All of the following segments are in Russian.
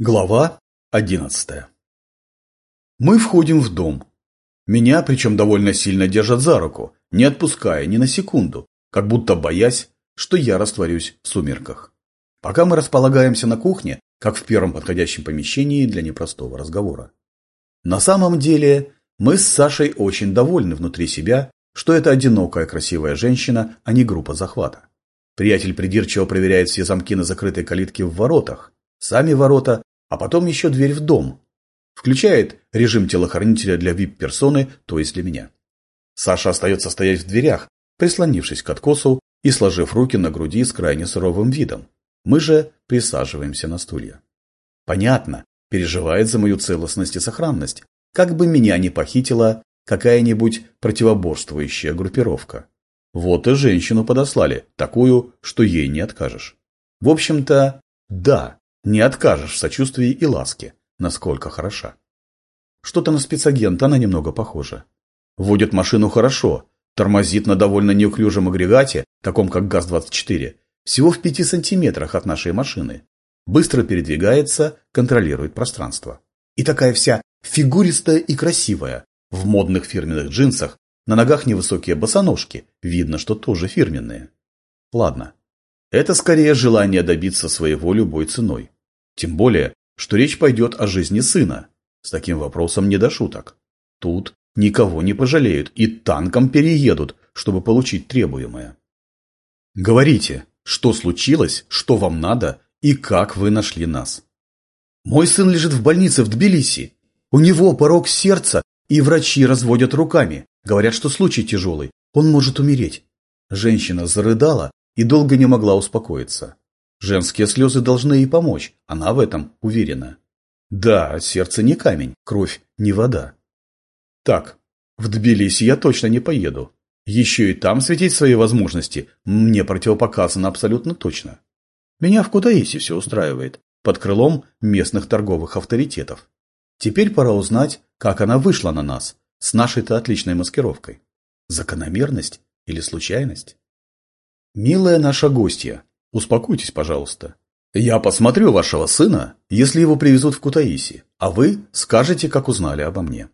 Глава одиннадцатая Мы входим в дом. Меня, причем довольно сильно держат за руку, не отпуская ни на секунду, как будто боясь, что я растворюсь в сумерках. Пока мы располагаемся на кухне, как в первом подходящем помещении для непростого разговора. На самом деле, мы с Сашей очень довольны внутри себя, что это одинокая красивая женщина, а не группа захвата. Приятель придирчиво проверяет все замки на закрытой калитке в воротах, сами ворота, а потом еще дверь в дом. Включает режим телохранителя для вип-персоны, то есть для меня. Саша остается стоять в дверях, прислонившись к откосу и сложив руки на груди с крайне суровым видом. Мы же присаживаемся на стулья. Понятно, переживает за мою целостность и сохранность, как бы меня не похитила какая-нибудь противоборствующая группировка. Вот и женщину подослали, такую, что ей не откажешь. В общем-то, да, не откажешь в сочувствии и ласке, насколько хороша. Что-то на спецагента она немного похожа. Водит машину хорошо, тормозит на довольно неуклюжем агрегате, таком как ГАЗ-24, всего в пяти сантиметрах от нашей машины. Быстро передвигается, контролирует пространство. И такая вся фигуристая и красивая, в модных фирменных джинсах, на ногах невысокие босоножки, видно, что тоже фирменные. Ладно, это скорее желание добиться своего любой ценой. Тем более, что речь пойдет о жизни сына. С таким вопросом не до шуток. Тут никого не пожалеют и танком переедут, чтобы получить требуемое. Говорите, что случилось, что вам надо и как вы нашли нас. Мой сын лежит в больнице в Тбилиси. У него порог сердца, и врачи разводят руками. Говорят, что случай тяжелый, он может умереть. Женщина зарыдала и долго не могла успокоиться. Женские слезы должны ей помочь, она в этом уверена. Да, сердце не камень, кровь не вода. Так, в Тбилиси я точно не поеду. Еще и там светить свои возможности мне противопоказано абсолютно точно. Меня в Кутаиси все устраивает, под крылом местных торговых авторитетов. Теперь пора узнать, как она вышла на нас, с нашей-то отличной маскировкой. Закономерность или случайность? Милая наша гостья, Успокойтесь, пожалуйста. Я посмотрю вашего сына, если его привезут в Кутаиси, а вы скажете, как узнали обо мне.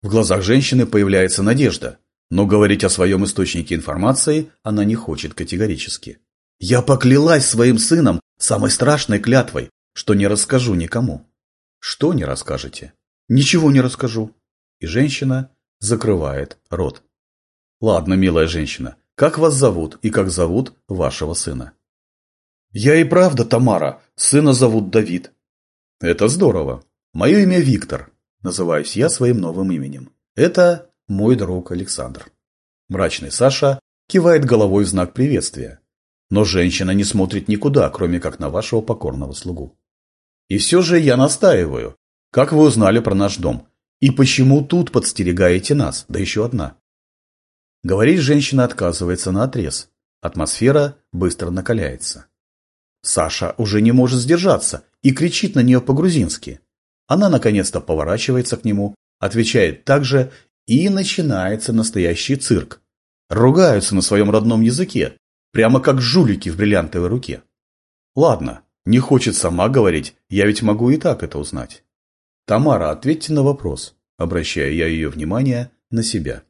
В глазах женщины появляется надежда, но говорить о своем источнике информации она не хочет категорически. Я поклялась своим сыном самой страшной клятвой, что не расскажу никому. Что не расскажете? Ничего не расскажу. И женщина закрывает рот. Ладно, милая женщина, как вас зовут и как зовут вашего сына? «Я и правда Тамара. Сына зовут Давид». «Это здорово. Мое имя Виктор. Называюсь я своим новым именем. Это мой друг Александр». Мрачный Саша кивает головой в знак приветствия. Но женщина не смотрит никуда, кроме как на вашего покорного слугу. И все же я настаиваю. Как вы узнали про наш дом? И почему тут подстерегаете нас, да еще одна? Говорить женщина отказывается на отрез. Атмосфера быстро накаляется. Саша уже не может сдержаться и кричит на нее по-грузински. Она наконец-то поворачивается к нему, отвечает так же, и начинается настоящий цирк. Ругаются на своем родном языке, прямо как жулики в бриллиантовой руке. Ладно, не хочет сама говорить, я ведь могу и так это узнать. Тамара, ответьте на вопрос, обращая я ее внимание на себя.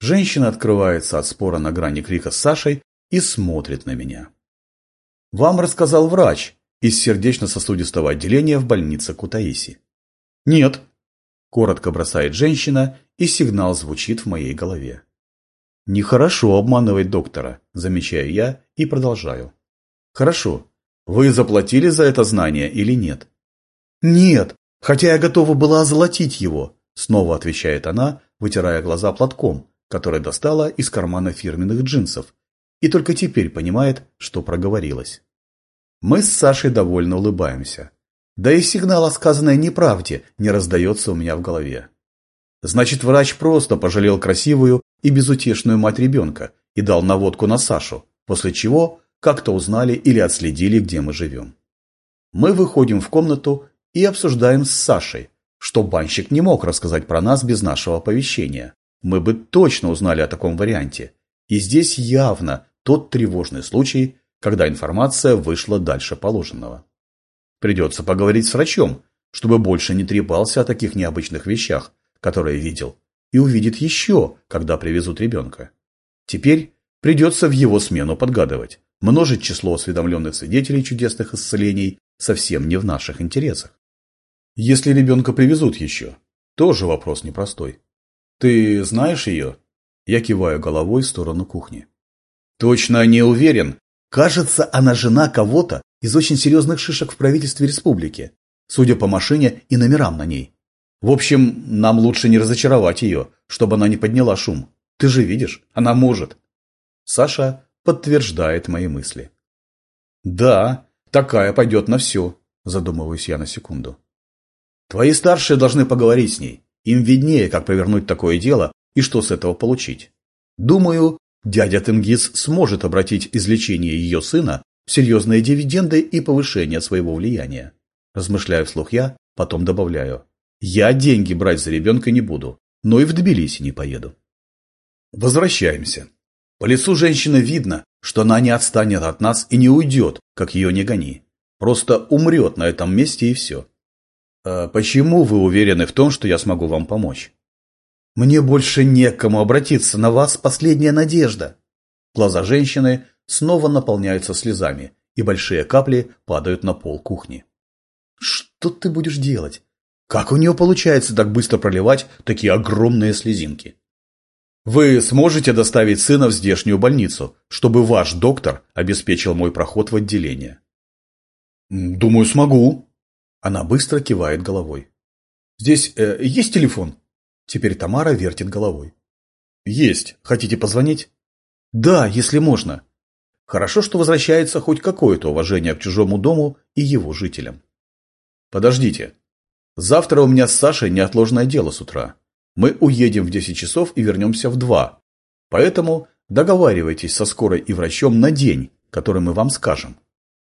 Женщина открывается от спора на грани крика с Сашей и смотрит на меня. Вам рассказал врач из сердечно-сосудистого отделения в больнице Кутаиси. Нет. Коротко бросает женщина, и сигнал звучит в моей голове. Нехорошо обманывать доктора, замечаю я и продолжаю. Хорошо. Вы заплатили за это знание или нет? Нет, хотя я готова была озолотить его, снова отвечает она, вытирая глаза платком, который достала из кармана фирменных джинсов, и только теперь понимает, что проговорилась. Мы с Сашей довольно улыбаемся. Да и сигнал о сказанной неправде не раздается у меня в голове. Значит, врач просто пожалел красивую и безутешную мать ребенка и дал наводку на Сашу, после чего как-то узнали или отследили, где мы живем. Мы выходим в комнату и обсуждаем с Сашей, что банщик не мог рассказать про нас без нашего оповещения. Мы бы точно узнали о таком варианте. И здесь явно тот тревожный случай, когда информация вышла дальше положенного. Придется поговорить с врачом, чтобы больше не трепался о таких необычных вещах, которые видел, и увидит еще, когда привезут ребенка. Теперь придется в его смену подгадывать. Множить число осведомленных свидетелей чудесных исцелений совсем не в наших интересах. Если ребенка привезут еще, тоже вопрос непростой. Ты знаешь ее? Я киваю головой в сторону кухни. Точно не уверен. Кажется, она жена кого-то из очень серьезных шишек в правительстве республики, судя по машине и номерам на ней. В общем, нам лучше не разочаровать ее, чтобы она не подняла шум. Ты же видишь, она может. Саша подтверждает мои мысли. Да, такая пойдет на все, задумываюсь я на секунду. Твои старшие должны поговорить с ней. Им виднее, как повернуть такое дело и что с этого получить. Думаю, дядя Тенгиз сможет обратить излечение ее сына в серьезные дивиденды и повышение своего влияния. Размышляю вслух я, потом добавляю. Я деньги брать за ребенка не буду, но и в Тбилиси не поеду. Возвращаемся. По лицу женщины видно, что она не отстанет от нас и не уйдет, как ее не гони. Просто умрет на этом месте и все. А почему вы уверены в том, что я смогу вам помочь? Мне больше некому обратиться, на вас последняя надежда. Глаза женщины снова наполняются слезами, и большие капли падают на пол кухни. Что ты будешь делать? Как у нее получается так быстро проливать такие огромные слезинки? Вы сможете доставить сына в здешнюю больницу, чтобы ваш доктор обеспечил мой проход в отделение? Думаю, смогу. Она быстро кивает головой. Здесь э, есть телефон? Теперь Тамара вертит головой. Есть. Хотите позвонить? Да, если можно. Хорошо, что возвращается хоть какое-то уважение к чужому дому и его жителям. Подождите. Завтра у меня с Сашей неотложное дело с утра. Мы уедем в 10 часов и вернемся в 2. Поэтому договаривайтесь со скорой и врачом на день, который мы вам скажем.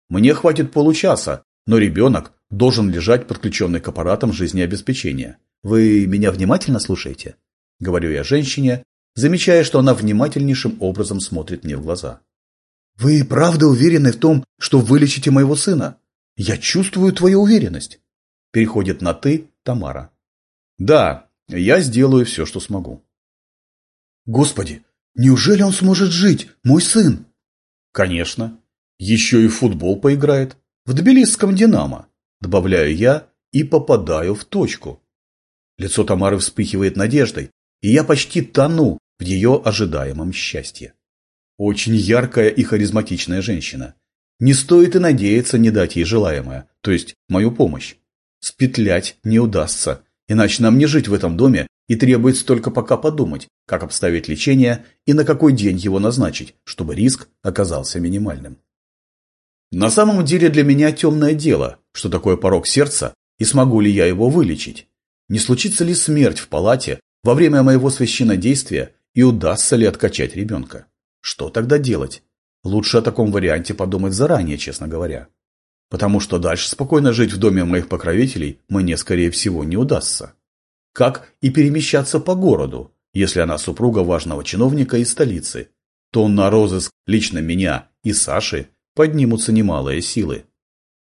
Мне хватит получаса, но ребенок должен лежать подключенный к аппаратам жизнеобеспечения. Вы меня внимательно слушаете? Говорю я женщине, замечая, что она внимательнейшим образом смотрит мне в глаза. Вы правда уверены в том, что вылечите моего сына? Я чувствую твою уверенность. Переходит на «ты» Тамара. Да, я сделаю все, что смогу. Господи, неужели он сможет жить, мой сын? Конечно. Еще и в футбол поиграет. В Тбилисском «Динамо». Добавляю я и попадаю в точку. Лицо Тамары вспыхивает надеждой, и я почти тону в ее ожидаемом счастье. Очень яркая и харизматичная женщина. Не стоит и надеяться не дать ей желаемое, то есть мою помощь. Спетлять не удастся, иначе нам не жить в этом доме и требуется только пока подумать, как обставить лечение и на какой день его назначить, чтобы риск оказался минимальным. На самом деле для меня темное дело, что такое порог сердца и смогу ли я его вылечить. Не случится ли смерть в палате во время моего священнодействия и удастся ли откачать ребенка? Что тогда делать? Лучше о таком варианте подумать заранее, честно говоря. Потому что дальше спокойно жить в доме моих покровителей мне, скорее всего, не удастся. Как и перемещаться по городу, если она супруга важного чиновника из столицы, то на розыск лично меня и Саши поднимутся немалые силы.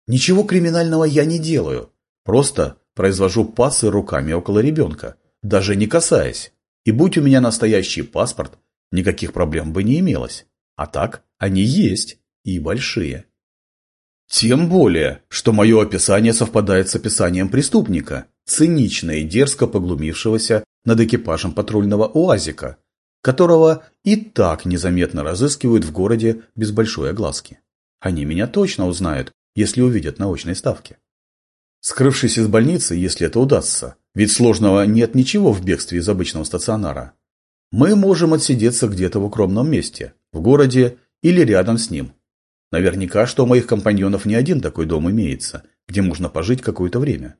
Ничего криминального я не делаю, просто произвожу пасы руками около ребенка, даже не касаясь. И будь у меня настоящий паспорт, никаких проблем бы не имелось. А так они есть и большие. Тем более, что мое описание совпадает с описанием преступника, цинично и дерзко поглумившегося над экипажем патрульного УАЗика, которого и так незаметно разыскивают в городе без большой огласки. Они меня точно узнают, если увидят на очной ставке. Скрывшись из больницы, если это удастся, ведь сложного нет ничего в бегстве из обычного стационара, мы можем отсидеться где-то в укромном месте, в городе или рядом с ним. Наверняка, что у моих компаньонов не один такой дом имеется, где можно пожить какое-то время.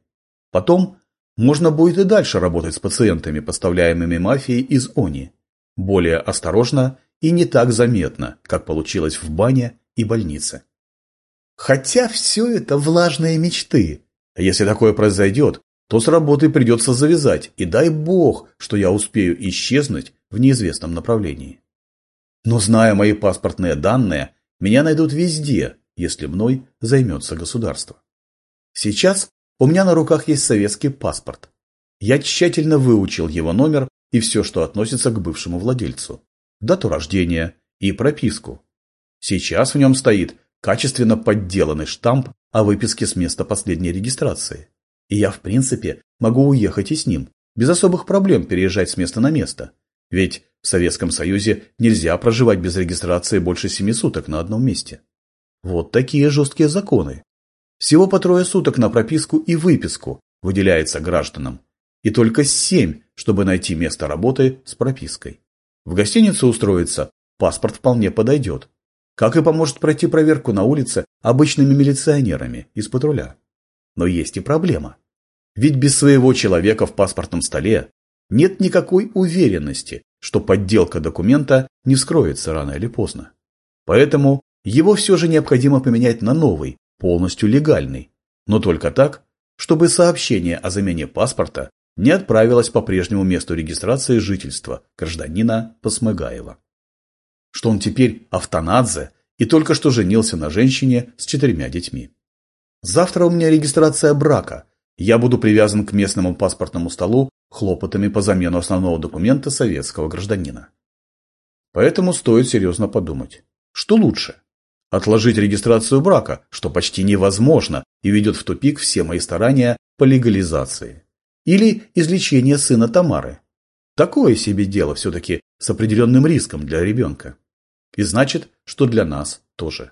Потом можно будет и дальше работать с пациентами, поставляемыми мафией из ОНИ. Более осторожно и не так заметно, как получилось в бане и больнице. Хотя все это влажные мечты. Если такое произойдет, то с работой придется завязать, и дай бог, что я успею исчезнуть в неизвестном направлении. Но зная мои паспортные данные, меня найдут везде, если мной займется государство. Сейчас у меня на руках есть советский паспорт. Я тщательно выучил его номер и все, что относится к бывшему владельцу. Дату рождения и прописку. Сейчас в нем стоит качественно подделанный штамп о выписке с места последней регистрации. И я, в принципе, могу уехать и с ним, без особых проблем переезжать с места на место. Ведь в Советском Союзе нельзя проживать без регистрации больше семи суток на одном месте. Вот такие жесткие законы. Всего по трое суток на прописку и выписку выделяется гражданам. И только семь, чтобы найти место работы с пропиской. В гостиницу устроиться паспорт вполне подойдет. Как и поможет пройти проверку на улице обычными милиционерами из патруля. Но есть и проблема. Ведь без своего человека в паспортном столе нет никакой уверенности, что подделка документа не вскроется рано или поздно. Поэтому его все же необходимо поменять на новый, полностью легальный, но только так, чтобы сообщение о замене паспорта не отправилось по прежнему месту регистрации жительства гражданина Посмыгаева. Что он теперь автонадзе и только что женился на женщине с четырьмя детьми. Завтра у меня регистрация брака. Я буду привязан к местному паспортному столу хлопотами по замену основного документа советского гражданина. Поэтому стоит серьезно подумать, что лучше? Отложить регистрацию брака, что почти невозможно и ведет в тупик все мои старания по легализации. Или излечение сына Тамары. Такое себе дело все-таки с определенным риском для ребенка. И значит, что для нас тоже.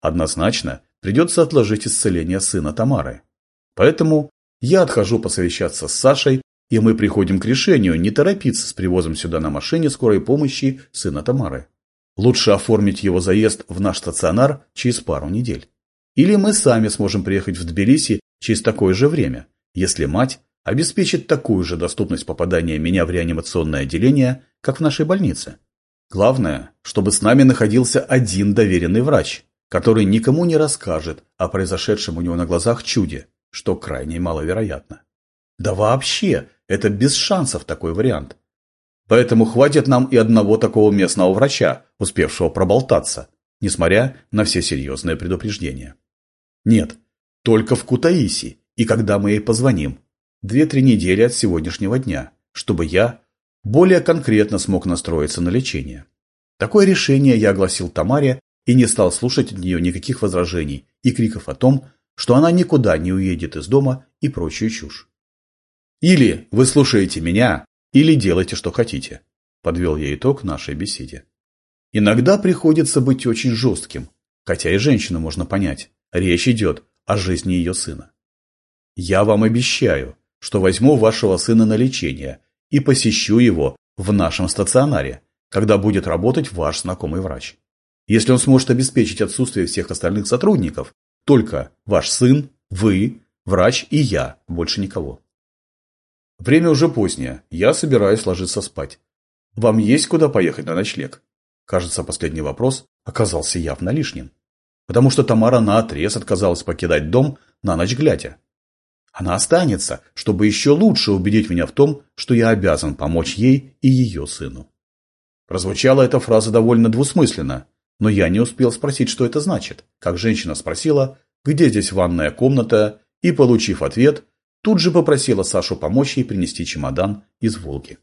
Однозначно, придется отложить исцеление сына Тамары. Поэтому я отхожу посовещаться с Сашей, и мы приходим к решению не торопиться с привозом сюда на машине скорой помощи сына Тамары. Лучше оформить его заезд в наш стационар через пару недель. Или мы сами сможем приехать в Тбилиси через такое же время, если мать обеспечит такую же доступность попадания меня в реанимационное отделение, как в нашей больнице. Главное, чтобы с нами находился один доверенный врач, который никому не расскажет о произошедшем у него на глазах чуде, что крайне маловероятно. Да вообще, это без шансов такой вариант. Поэтому хватит нам и одного такого местного врача, успевшего проболтаться, несмотря на все серьезные предупреждения. Нет, только в Кутаиси, и когда мы ей позвоним. Две-три недели от сегодняшнего дня, чтобы я более конкретно смог настроиться на лечение. Такое решение я огласил Тамаре и не стал слушать от нее никаких возражений и криков о том, что она никуда не уедет из дома и прочую чушь. «Или вы слушаете меня, или делайте, что хотите», – подвел я итог нашей беседе. Иногда приходится быть очень жестким, хотя и женщину можно понять, речь идет о жизни ее сына. Я вам обещаю, что возьму вашего сына на лечение и посещу его в нашем стационаре, когда будет работать ваш знакомый врач. Если он сможет обеспечить отсутствие всех остальных сотрудников, только ваш сын, вы, врач и я, больше никого. Время уже позднее, я собираюсь ложиться спать. Вам есть куда поехать на ночлег? Кажется, последний вопрос оказался явно лишним. Потому что Тамара наотрез отказалась покидать дом на ночь глядя. Она останется, чтобы еще лучше убедить меня в том, что я обязан помочь ей и ее сыну. Прозвучала эта фраза довольно двусмысленно, но я не успел спросить, что это значит, как женщина спросила, где здесь ванная комната, и, получив ответ, тут же попросила Сашу помочь ей принести чемодан из Волги.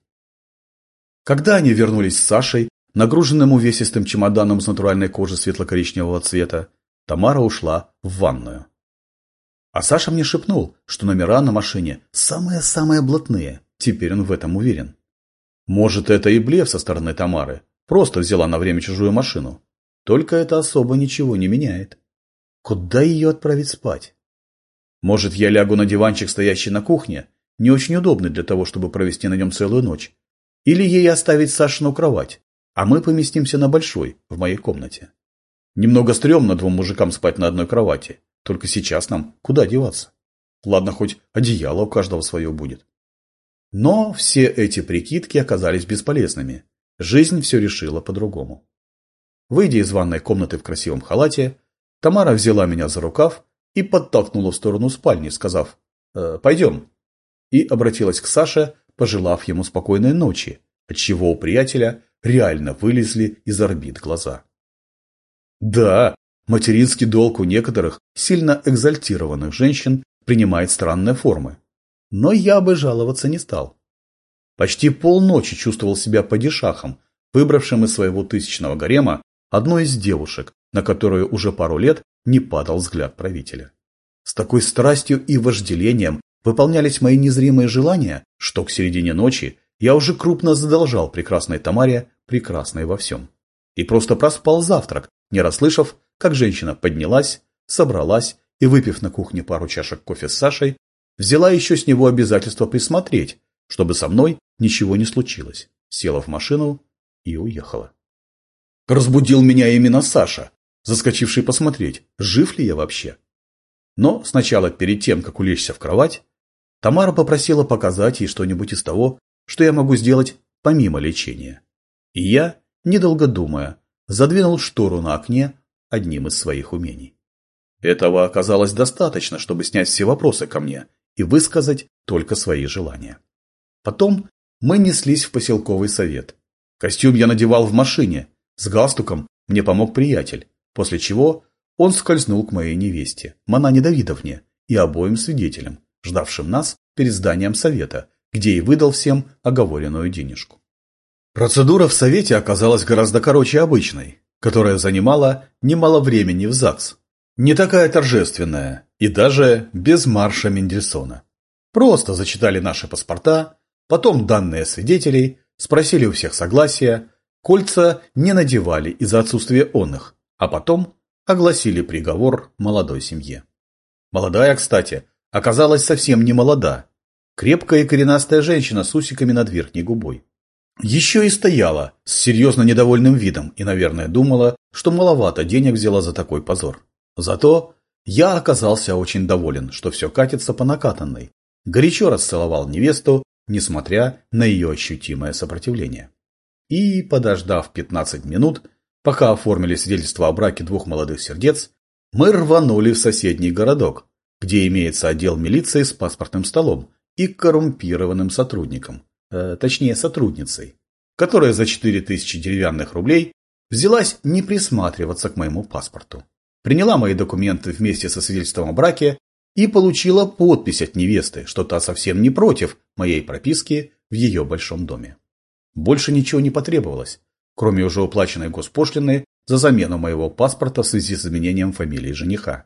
Когда они вернулись с Сашей, нагруженным увесистым чемоданом с натуральной кожи светло-коричневого цвета, Тамара ушла в ванную. А Саша мне шепнул, что номера на машине самые-самые блатные, теперь он в этом уверен. Может, это и блеф со стороны Тамары. Просто взяла на время чужую машину. Только это особо ничего не меняет. Куда ее отправить спать? Может, я лягу на диванчик, стоящий на кухне, не очень удобный для того, чтобы провести на нем целую ночь. Или ей оставить Сашину кровать, а мы поместимся на большой, в моей комнате. Немного стрёмно двум мужикам спать на одной кровати. Только сейчас нам куда деваться? Ладно, хоть одеяло у каждого свое будет. Но все эти прикидки оказались бесполезными. Жизнь все решила по-другому. Выйдя из ванной комнаты в красивом халате, Тамара взяла меня за рукав и подтолкнула в сторону спальни, сказав «Э, «Пойдем». И обратилась к Саше, пожелав ему спокойной ночи, отчего у приятеля реально вылезли из орбит глаза. Да, материнский долг у некоторых сильно экзальтированных женщин принимает странные формы. Но я бы жаловаться не стал. Почти полночи чувствовал себя падишахом, выбравшим из своего тысячного гарема одной из девушек, на которую уже пару лет не падал взгляд правителя. С такой страстью и вожделением выполнялись мои незримые желания, что к середине ночи я уже крупно задолжал прекрасной Тамаре, прекрасной во всем. И просто проспал завтрак, не расслышав, как женщина поднялась, собралась и, выпив на кухне пару чашек кофе с Сашей, взяла еще с него обязательство присмотреть, чтобы со мной ничего не случилось, села в машину и уехала. Разбудил меня именно Саша, заскочивший посмотреть, жив ли я вообще. Но сначала, перед тем, как улечься в кровать, Тамара попросила показать ей что-нибудь из того, что я могу сделать помимо лечения. И я, недолго думая, задвинул штору на окне одним из своих умений. Этого оказалось достаточно, чтобы снять все вопросы ко мне и высказать только свои желания. Потом мы неслись в поселковый совет. Костюм я надевал в машине, с галстуком мне помог приятель, после чего он скользнул к моей невесте, Манане Давидовне, и обоим свидетелям, ждавшим нас перед зданием совета, где и выдал всем оговоренную денежку. Процедура в совете оказалась гораздо короче обычной, которая занимала немало времени в ЗАГС. Не такая торжественная и даже без марша Мендельсона. Просто зачитали наши паспорта, потом данные свидетелей, спросили у всех согласия, кольца не надевали из-за отсутствия он их, а потом огласили приговор молодой семье. Молодая, кстати, оказалась совсем не молода. Крепкая и коренастая женщина с усиками над верхней губой. Еще и стояла с серьезно недовольным видом и, наверное, думала, что маловато денег взяла за такой позор. Зато я оказался очень доволен, что все катится по накатанной. Горячо расцеловал невесту, несмотря на ее ощутимое сопротивление. И, подождав 15 минут, пока оформили свидетельство о браке двух молодых сердец, мы рванули в соседний городок, где имеется отдел милиции с паспортным столом и коррумпированным сотрудником, э, точнее сотрудницей, которая за 4000 деревянных рублей взялась не присматриваться к моему паспорту. Приняла мои документы вместе со свидетельством о браке и получила подпись от невесты, что та совсем не против моей прописки в ее большом доме. Больше ничего не потребовалось, кроме уже уплаченной госпошлины за замену моего паспорта в связи с изменением фамилии жениха.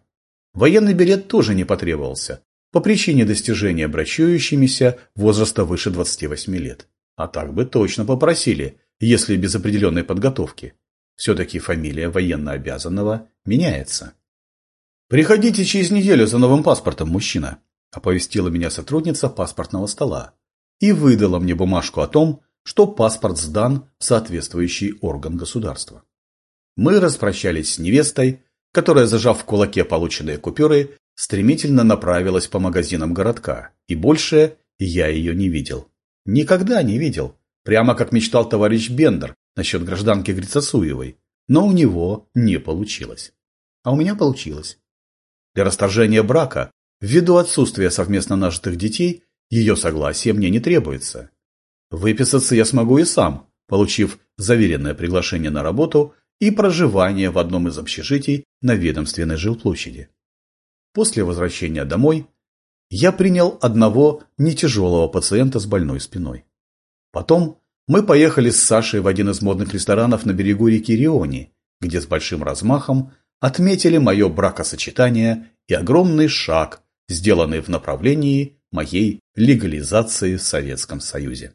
Военный билет тоже не потребовался, по причине достижения брачующимися возраста выше 28 лет. А так бы точно попросили, если без определенной подготовки. Все-таки фамилия военнообязанного меняется. «Приходите через неделю за новым паспортом, мужчина», – оповестила меня сотрудница паспортного стола и выдала мне бумажку о том, что паспорт сдан в соответствующий орган государства. Мы распрощались с невестой, которая, зажав в кулаке полученные купюры, стремительно направилась по магазинам городка, и больше я ее не видел. Никогда не видел, прямо как мечтал товарищ Бендер насчет гражданки Грицасуевой, но у него не получилось. А у меня получилось. Для расторжения брака, ввиду отсутствия совместно нажитых детей, ее согласие мне не требуется. Выписаться я смогу и сам, получив заверенное приглашение на работу и проживание в одном из общежитий на ведомственной жилплощади. После возвращения домой я принял одного нетяжелого пациента с больной спиной. Потом мы поехали с Сашей в один из модных ресторанов на берегу реки Риони, где с большим размахом отметили мое бракосочетание и огромный шаг, сделанный в направлении моей легализации в Советском Союзе.